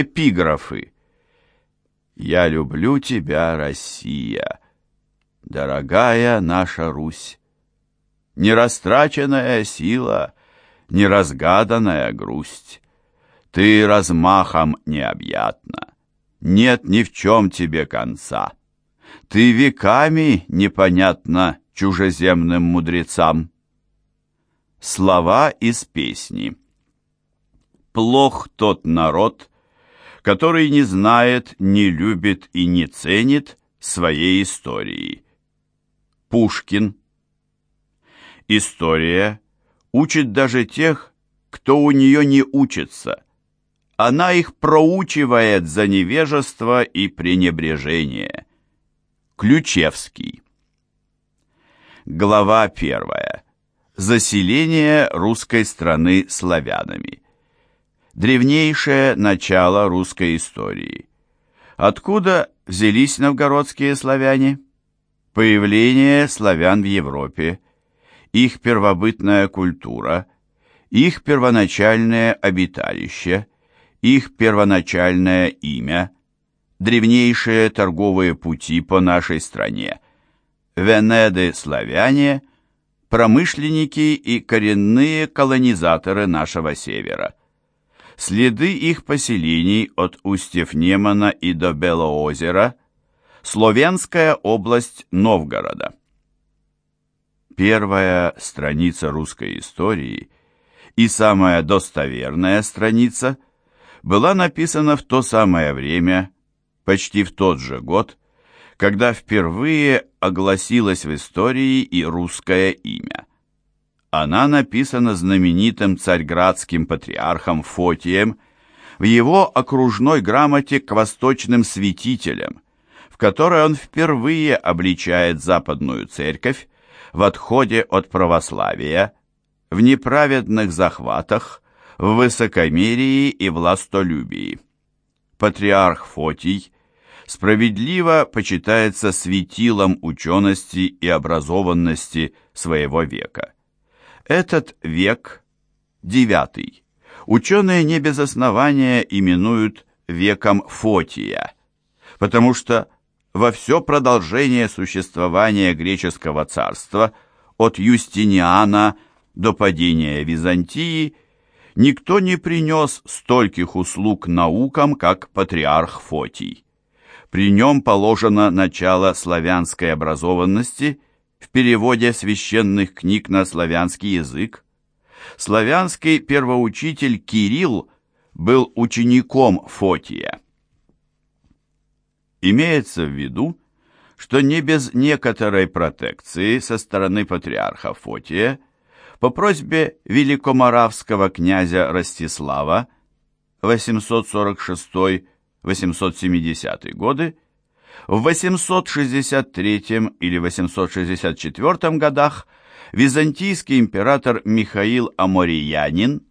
Эпиграфы. «Я люблю тебя, Россия, дорогая наша Русь, нерастраченная сила, неразгаданная грусть. Ты размахом необъятна, нет ни в чем тебе конца. Ты веками непонятна чужеземным мудрецам. Слова из песни. Плох тот народ, который не знает, не любит и не ценит своей истории. Пушкин. История учит даже тех, кто у нее не учится. Она их проучивает за невежество и пренебрежение. Ключевский. Глава первая. Заселение русской страны славянами. Древнейшее начало русской истории. Откуда взялись новгородские славяне? Появление славян в Европе, их первобытная культура, их первоначальное обиталище, их первоначальное имя, древнейшие торговые пути по нашей стране, Венеды-славяне, промышленники и коренные колонизаторы нашего севера. Следы их поселений от устьев Немана и до Белоозера, Словенская область Новгорода. Первая страница русской истории и самая достоверная страница была написана в то самое время, почти в тот же год, когда впервые огласилось в истории и русское имя. Она написана знаменитым царьградским патриархом Фотием в его окружной грамоте к восточным святителям, в которой он впервые обличает западную церковь в отходе от православия, в неправедных захватах, в высокомерии и властолюбии. Патриарх Фотий справедливо почитается светилом учености и образованности своего века. Этот век, девятый, ученые не без основания именуют веком Фотия, потому что во все продолжение существования греческого царства от Юстиниана до падения Византии никто не принес стольких услуг наукам, как патриарх Фотий. При нем положено начало славянской образованности в переводе священных книг на славянский язык. Славянский первоучитель Кирилл был учеником Фотия. Имеется в виду, что не без некоторой протекции со стороны патриарха Фотия по просьбе великоморавского князя Ростислава 846-870 годы в 863 или 864 годах византийский император Михаил Амориянин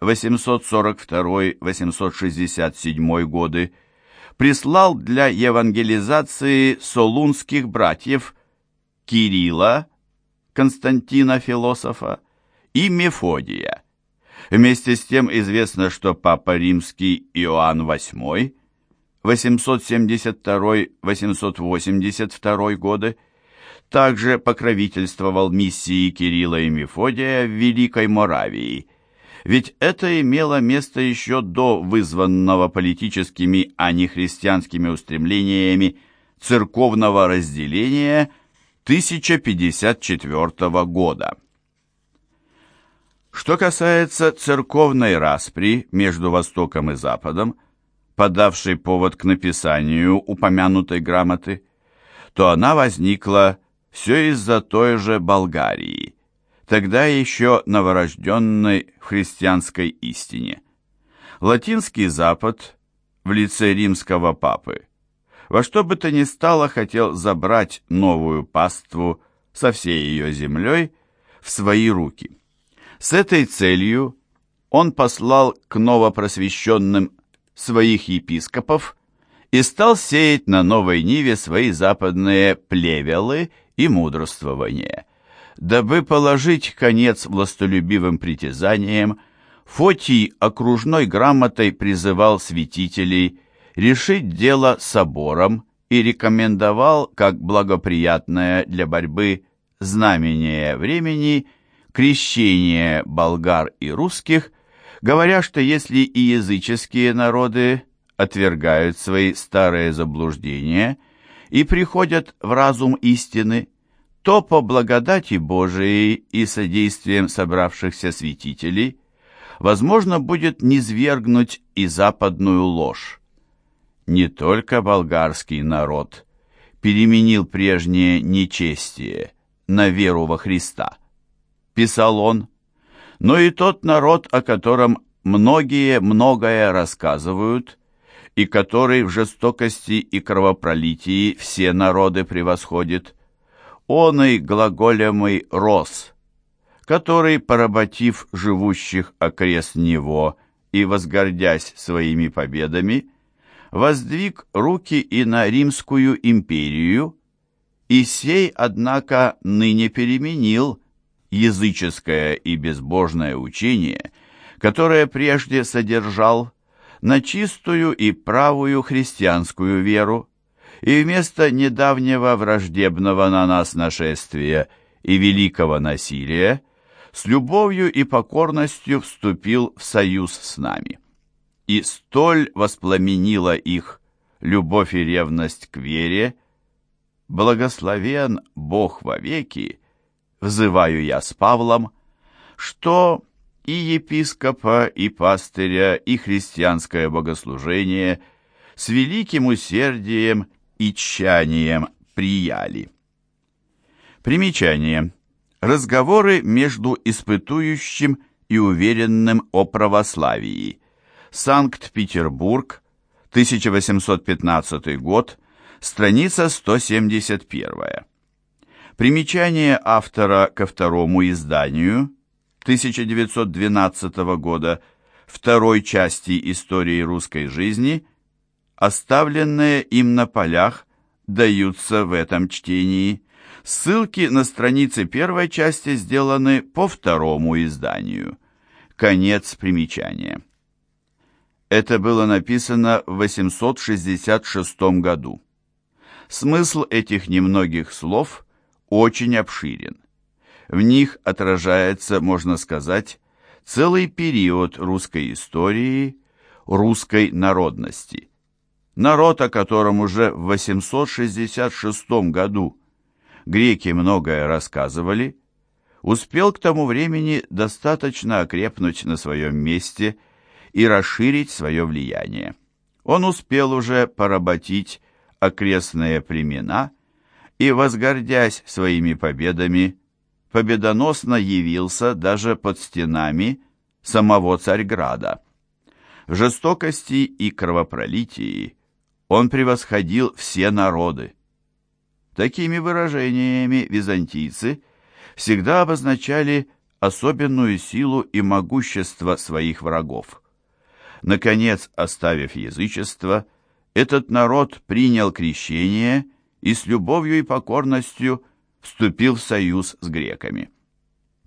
842-867 годы прислал для евангелизации солунских братьев Кирилла, Константина философа, и Мефодия. Вместе с тем известно, что Папа Римский Иоанн VIII 872-882 годы также покровительствовал миссии Кирилла и Мефодия в Великой Моравии – ведь это имело место еще до вызванного политическими, а не христианскими устремлениями церковного разделения 1054 года. Что касается церковной распри между Востоком и Западом, подавшей повод к написанию упомянутой грамоты, то она возникла все из-за той же Болгарии тогда еще новорожденной в христианской истине. Латинский Запад в лице римского папы во что бы то ни стало хотел забрать новую паству со всей ее землей в свои руки. С этой целью он послал к новопросвещенным своих епископов и стал сеять на новой ниве свои западные плевелы и мудрствования – дабы положить конец властолюбивым притязаниям, Фотий окружной грамотой призывал святителей решить дело собором и рекомендовал как благоприятное для борьбы знамение времени крещение болгар и русских, говоря, что если и языческие народы отвергают свои старые заблуждения и приходят в разум истины, то по благодати Божией и содействием собравшихся святителей возможно будет низвергнуть и западную ложь. Не только болгарский народ переменил прежнее нечестие на веру во Христа, писал он, но и тот народ, о котором многие многое рассказывают, и который в жестокости и кровопролитии все народы превосходит, он и глаголемый рос, который, поработив живущих окрест него и возгордясь своими победами, воздвиг руки и на Римскую империю, и сей, однако, ныне переменил языческое и безбожное учение, которое прежде содержал, на чистую и правую христианскую веру, и вместо недавнего враждебного на нас нашествия и великого насилия с любовью и покорностью вступил в союз с нами. И столь воспламенила их любовь и ревность к вере, благословен Бог вовеки, взываю я с Павлом, что и епископа, и пастыря, и христианское богослужение с великим усердием и тщанием прияли. Примечание. Разговоры между испытующим и уверенным о православии. Санкт-Петербург, 1815 год, страница 171. Примечание автора ко второму изданию 1912 года второй части истории русской жизни, оставленные им на полях, даются в этом чтении. Ссылки на страницы первой части сделаны по второму изданию. Конец примечания. Это было написано в 866 году. Смысл этих немногих слов очень обширен. В них отражается, можно сказать, целый период русской истории, русской народности. Народ, о котором уже в 866 году греки многое рассказывали, успел к тому времени достаточно окрепнуть на своем месте и расширить свое влияние. Он успел уже поработить окрестные племена – и, возгордясь своими победами, победоносно явился даже под стенами самого Царьграда. В жестокости и кровопролитии он превосходил все народы. Такими выражениями византийцы всегда обозначали особенную силу и могущество своих врагов. Наконец, оставив язычество, этот народ принял крещение и с любовью и покорностью вступил в союз с греками.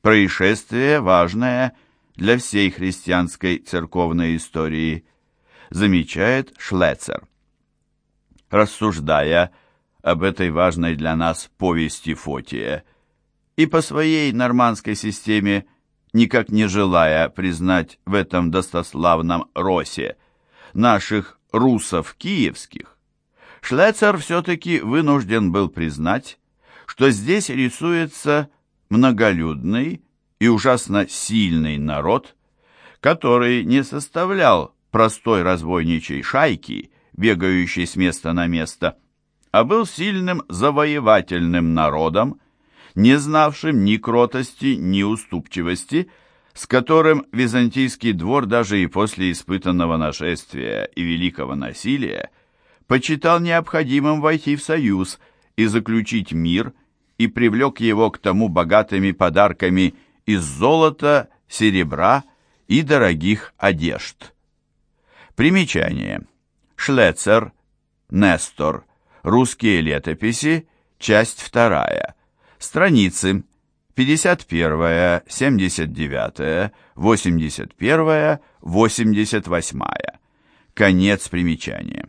Происшествие важное для всей христианской церковной истории, замечает Шлецер. Рассуждая об этой важной для нас повести Фотия и по своей нормандской системе, никак не желая признать в этом достославном росе наших русов киевских, Шлецер все-таки вынужден был признать, что здесь рисуется многолюдный и ужасно сильный народ, который не составлял простой разбойничей шайки, бегающей с места на место, а был сильным завоевательным народом, не знавшим ни кротости, ни уступчивости, с которым византийский двор даже и после испытанного нашествия и великого насилия почитал необходимым войти в союз и заключить мир, и привлек его к тому богатыми подарками из золота, серебра и дорогих одежд. Примечание. Шлецер, Нестор, Русские летописи, часть вторая. Страницы 51, 79, 81, 88. Конец примечания.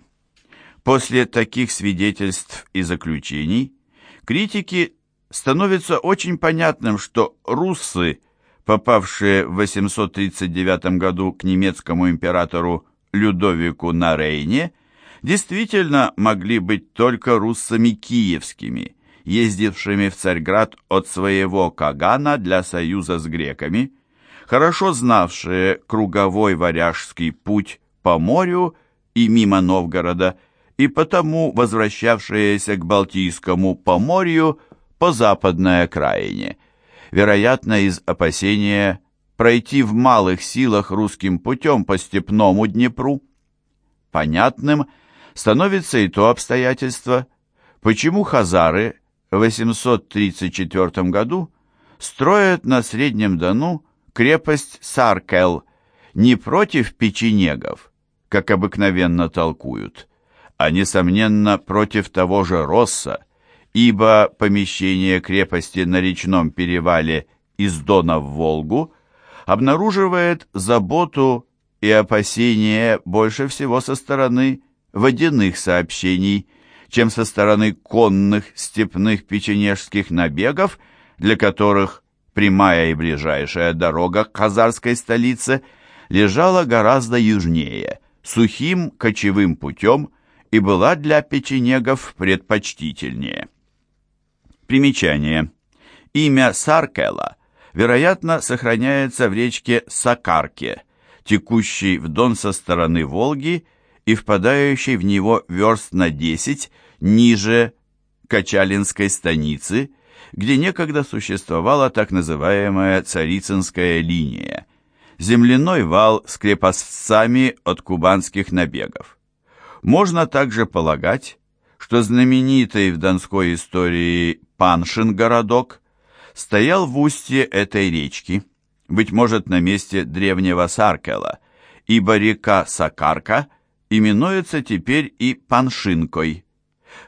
После таких свидетельств и заключений критики становится очень понятным, что руссы, попавшие в 839 году к немецкому императору Людовику на Рейне, действительно могли быть только руссами киевскими, ездившими в Царьград от своего Кагана для союза с греками, хорошо знавшие круговой варяжский путь по морю и мимо Новгорода, и потому возвращавшиеся к Балтийскому поморью по западной окраине, вероятно, из опасения пройти в малых силах русским путем по степному Днепру. Понятным становится и то обстоятельство, почему хазары в 834 году строят на Среднем Дону крепость Саркел не против печенегов, как обыкновенно толкуют, а, несомненно, против того же Росса, ибо помещение крепости на речном перевале из Дона в Волгу обнаруживает заботу и опасения больше всего со стороны водяных сообщений, чем со стороны конных степных печенежских набегов, для которых прямая и ближайшая дорога к казарской столице лежала гораздо южнее, сухим кочевым путем и была для печенегов предпочтительнее. Примечание. Имя Саркела, вероятно, сохраняется в речке Сакарке, текущей в Дон со стороны Волги и впадающей в него верст на 10 ниже Качалинской станицы, где некогда существовала так называемая Царицынская линия, земляной вал с крепостцами от кубанских набегов. Можно также полагать, что знаменитый в донской истории Паншин городок стоял в устье этой речки, быть может, на месте древнего Саркела, ибо река Сакарка именуется теперь и Паншинкой.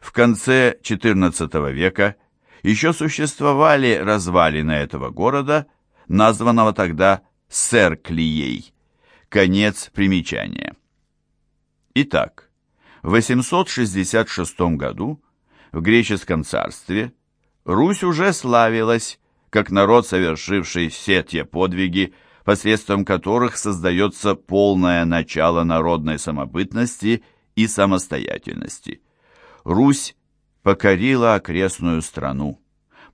В конце XIV века еще существовали развалины этого города, названного тогда Серклией. Конец примечания. Итак, в 866 году в греческом царстве Русь уже славилась как народ, совершивший все те подвиги, посредством которых создается полное начало народной самобытности и самостоятельности. Русь покорила окрестную страну,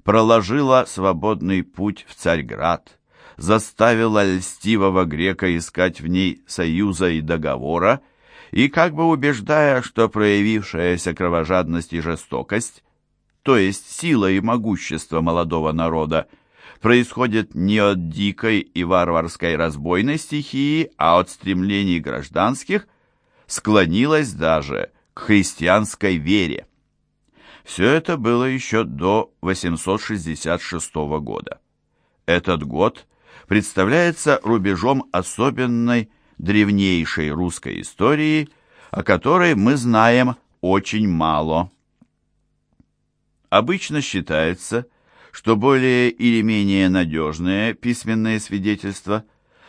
проложила свободный путь в Царьград, заставила льстивого грека искать в ней союза и договора, и как бы убеждая, что проявившаяся кровожадность и жестокость то есть сила и могущество молодого народа, происходит не от дикой и варварской разбойной стихии, а от стремлений гражданских, склонилась даже к христианской вере. Все это было еще до 866 года. Этот год представляется рубежом особенной древнейшей русской истории, о которой мы знаем очень мало. Обычно считается, что более или менее надежные письменные свидетельства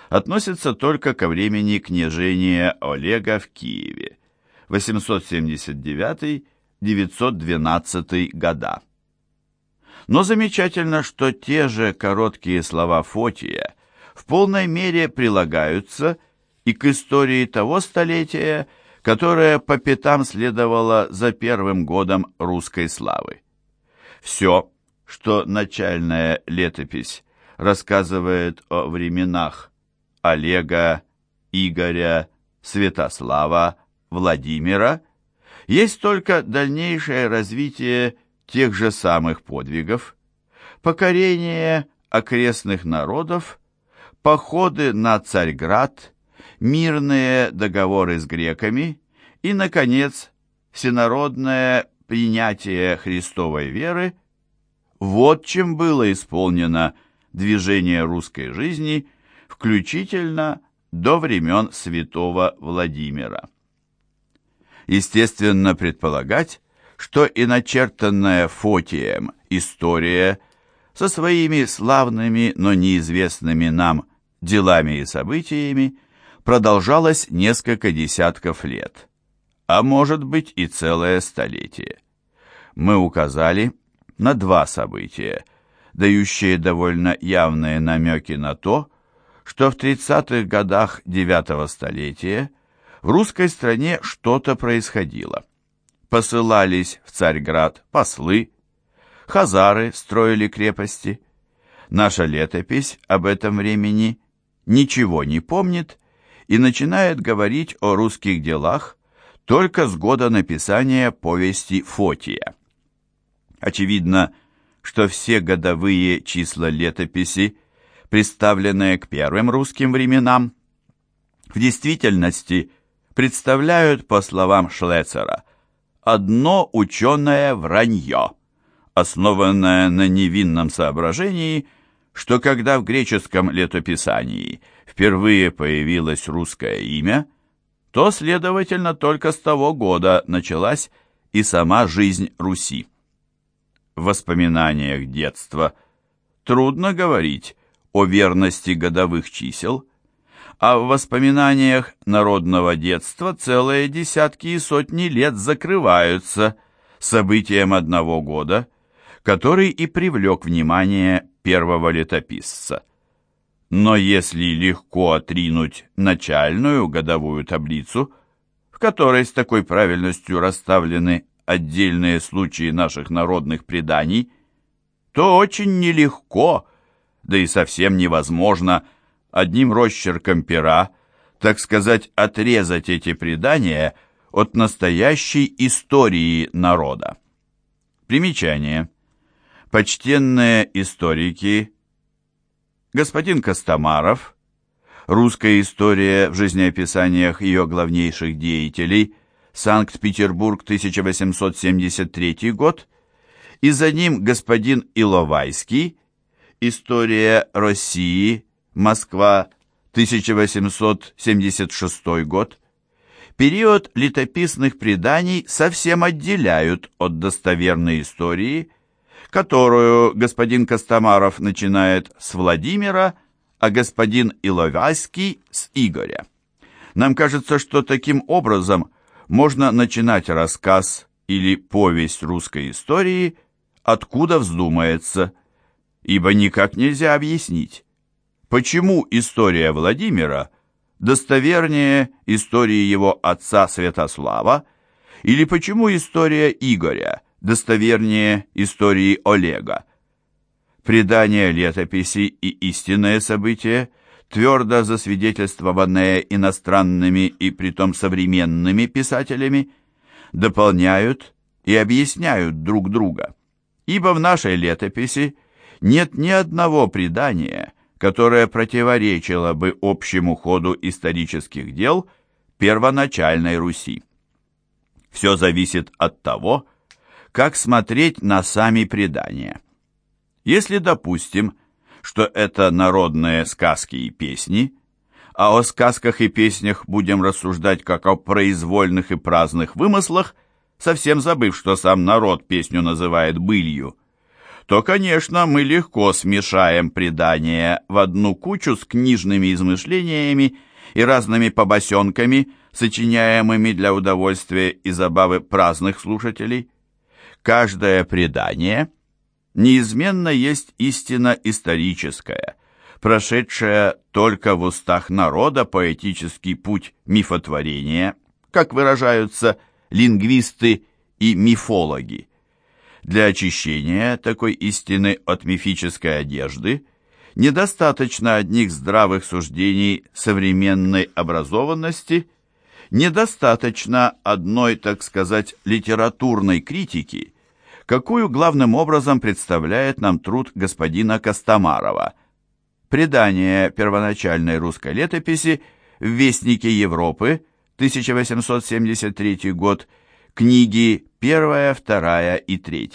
относятся только ко времени княжения Олега в Киеве 879-912 года. Но замечательно, что те же короткие слова Фотия в полной мере прилагаются и к истории того столетия, которое по пятам следовало за первым годом русской славы. Все, что начальная летопись рассказывает о временах Олега, Игоря, Святослава, Владимира, есть только дальнейшее развитие тех же самых подвигов, покорение окрестных народов, походы на Царьград, мирные договоры с греками и, наконец, всенародное принятие Христовой веры, вот чем было исполнено движение русской жизни, включительно до времен святого Владимира. Естественно предполагать, что и начертанная Фотием история со своими славными, но неизвестными нам делами и событиями продолжалось несколько десятков лет, а может быть и целое столетие. Мы указали на два события, дающие довольно явные намеки на то, что в 30-х годах девятого столетия в русской стране что-то происходило. Посылались в Царьград послы, хазары строили крепости. Наша летопись об этом времени ничего не помнит и начинает говорить о русских делах только с года написания повести Фотия. Очевидно, что все годовые числа летописи, представленные к первым русским временам, в действительности представляют, по словам Шлецера, одно ученое вранье, основанное на невинном соображении, что когда в греческом летописании впервые появилось русское имя, то, следовательно, только с того года началась и сама жизнь Руси в воспоминаниях детства трудно говорить о верности годовых чисел, а в воспоминаниях народного детства целые десятки и сотни лет закрываются событием одного года, который и привлек внимание первого летописца. Но если легко отринуть начальную годовую таблицу, в которой с такой правильностью расставлены отдельные случаи наших народных преданий, то очень нелегко, да и совсем невозможно одним росчерком пера, так сказать, отрезать эти предания от настоящей истории народа. Примечание. Почтенные историки, господин Костомаров, русская история в жизнеописаниях ее главнейших деятелей – Санкт-Петербург, 1873 год, и за ним господин Иловайский, История России, Москва, 1876 год. Период летописных преданий совсем отделяют от достоверной истории, которую господин Костомаров начинает с Владимира, а господин Иловайский с Игоря. Нам кажется, что таким образом – можно начинать рассказ или повесть русской истории, откуда вздумается, ибо никак нельзя объяснить, почему история Владимира достовернее истории его отца Святослава, или почему история Игоря достовернее истории Олега. Предания летописи и истинные события – твердо засвидетельствованные иностранными и притом современными писателями, дополняют и объясняют друг друга. Ибо в нашей летописи нет ни одного предания, которое противоречило бы общему ходу исторических дел первоначальной Руси. Все зависит от того, как смотреть на сами предания. Если, допустим, что это народные сказки и песни, а о сказках и песнях будем рассуждать как о произвольных и праздных вымыслах, совсем забыв, что сам народ песню называет былью, то, конечно, мы легко смешаем предания в одну кучу с книжными измышлениями и разными побосенками, сочиняемыми для удовольствия и забавы праздных слушателей. Каждое предание – неизменно есть истина историческая, прошедшая только в устах народа поэтический путь мифотворения, как выражаются лингвисты и мифологи. Для очищения такой истины от мифической одежды недостаточно одних здравых суждений современной образованности, недостаточно одной, так сказать, литературной критики – какую главным образом представляет нам труд господина Костомарова. Предание первоначальной русской летописи в Вестнике Европы, 1873 год, книги 1, 2 и 3.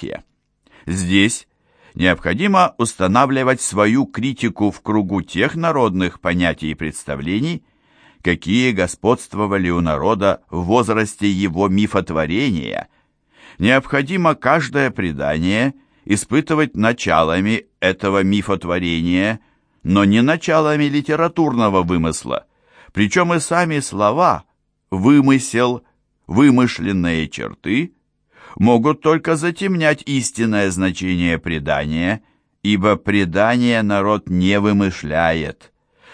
Здесь необходимо устанавливать свою критику в кругу тех народных понятий и представлений, какие господствовали у народа в возрасте его мифотворения – необходимо каждое предание испытывать началами этого мифотворения, но не началами литературного вымысла. Причем и сами слова «вымысел», «вымышленные черты» могут только затемнять истинное значение предания, ибо предание народ не вымышляет.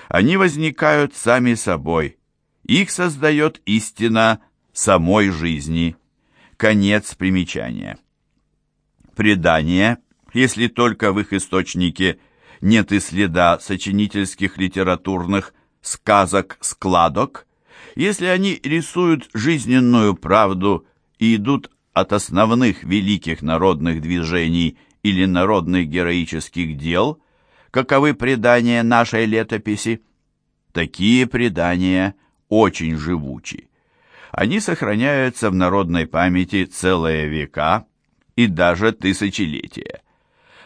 Они возникают сами собой. Их создает истина самой жизни. Конец примечания. Предания, если только в их источнике нет и следа сочинительских литературных сказок-складок, если они рисуют жизненную правду и идут от основных великих народных движений или народных героических дел, каковы предания нашей летописи, такие предания очень живучи. Они сохраняются в народной памяти целые века и даже тысячелетия.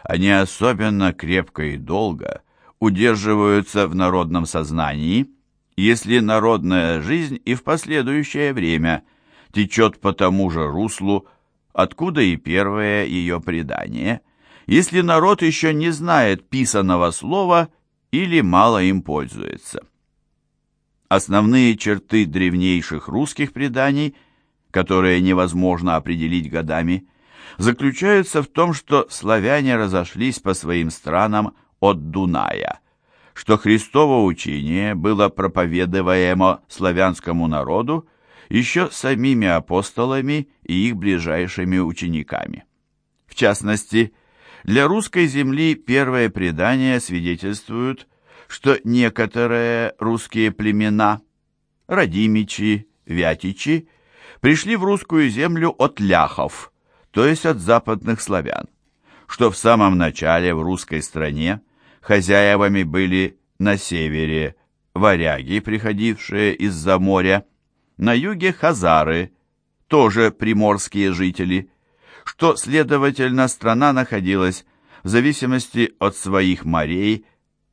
Они особенно крепко и долго удерживаются в народном сознании, если народная жизнь и в последующее время течет по тому же руслу, откуда и первое ее предание, если народ еще не знает писаного слова или мало им пользуется. Основные черты древнейших русских преданий, которые невозможно определить годами, заключаются в том, что славяне разошлись по своим странам от Дуная, что Христово учение было проповедуемо славянскому народу еще самими апостолами и их ближайшими учениками. В частности, для русской земли первые предания свидетельствуют, что некоторые русские племена, Радимичи, Вятичи, пришли в русскую землю от ляхов, то есть от западных славян, что в самом начале в русской стране хозяевами были на севере варяги, приходившие из-за моря, на юге хазары, тоже приморские жители, что, следовательно, страна находилась в зависимости от своих морей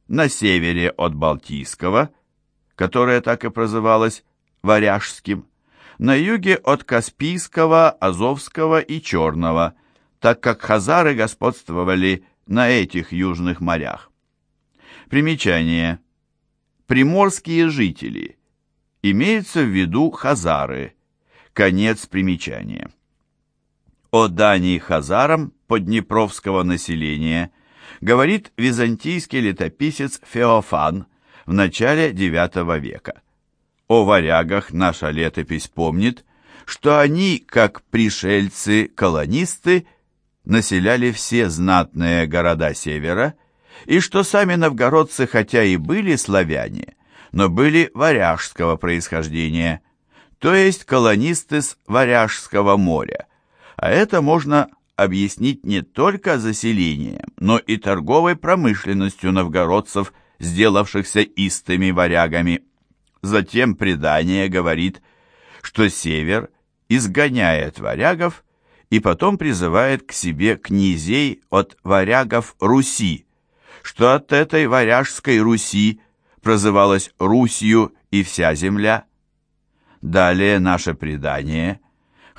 на севере от Балтийского, которое так и прозывалось Варяжским, на юге от Каспийского, Азовского и Черного, так как хазары господствовали на этих южных морях. Примечание. Приморские жители – Имеется в виду хазары. Конец примечания. О дании хазарам поднепровского населения говорит византийский летописец Феофан в начале IX века. О варягах наша летопись помнит, что они, как пришельцы-колонисты, населяли все знатные города севера, и что сами новгородцы, хотя и были славяне, но были варяжского происхождения, то есть колонисты с Варяжского моря. А это можно объяснить не только заселением, но и торговой промышленностью новгородцев, сделавшихся истыми варягами. Затем предание говорит, что север изгоняет варягов и потом призывает к себе князей от варягов Руси, что от этой варяжской Руси прозывалась Русью и вся земля. Далее наше предание,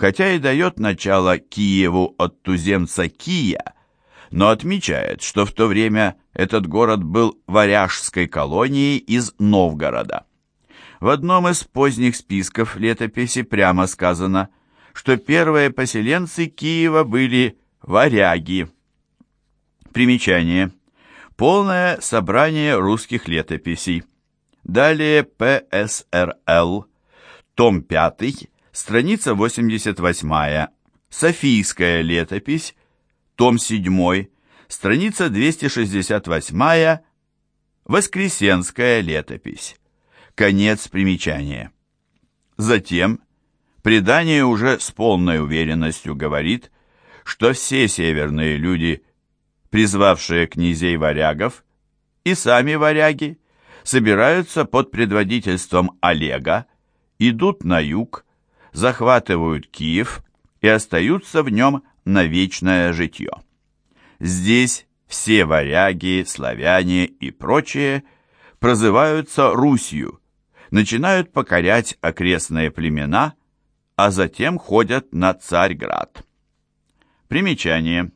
хотя и дает начало Киеву от туземца Кия, но отмечает, что в то время этот город был варяжской колонией из Новгорода. В одном из поздних списков летописи прямо сказано, что первые поселенцы Киева были варяги. Примечание. Полное собрание русских летописей. Далее ПСРЛ, том 5, страница 88, Софийская летопись, том 7, страница 268, Воскресенская летопись. Конец примечания. Затем предание уже с полной уверенностью говорит, что все северные люди – призвавшие князей варягов, и сами варяги, собираются под предводительством Олега, идут на юг, захватывают Киев и остаются в нем на вечное житье. Здесь все варяги, славяне и прочие прозываются Русью, начинают покорять окрестные племена, а затем ходят на Царьград. Примечание.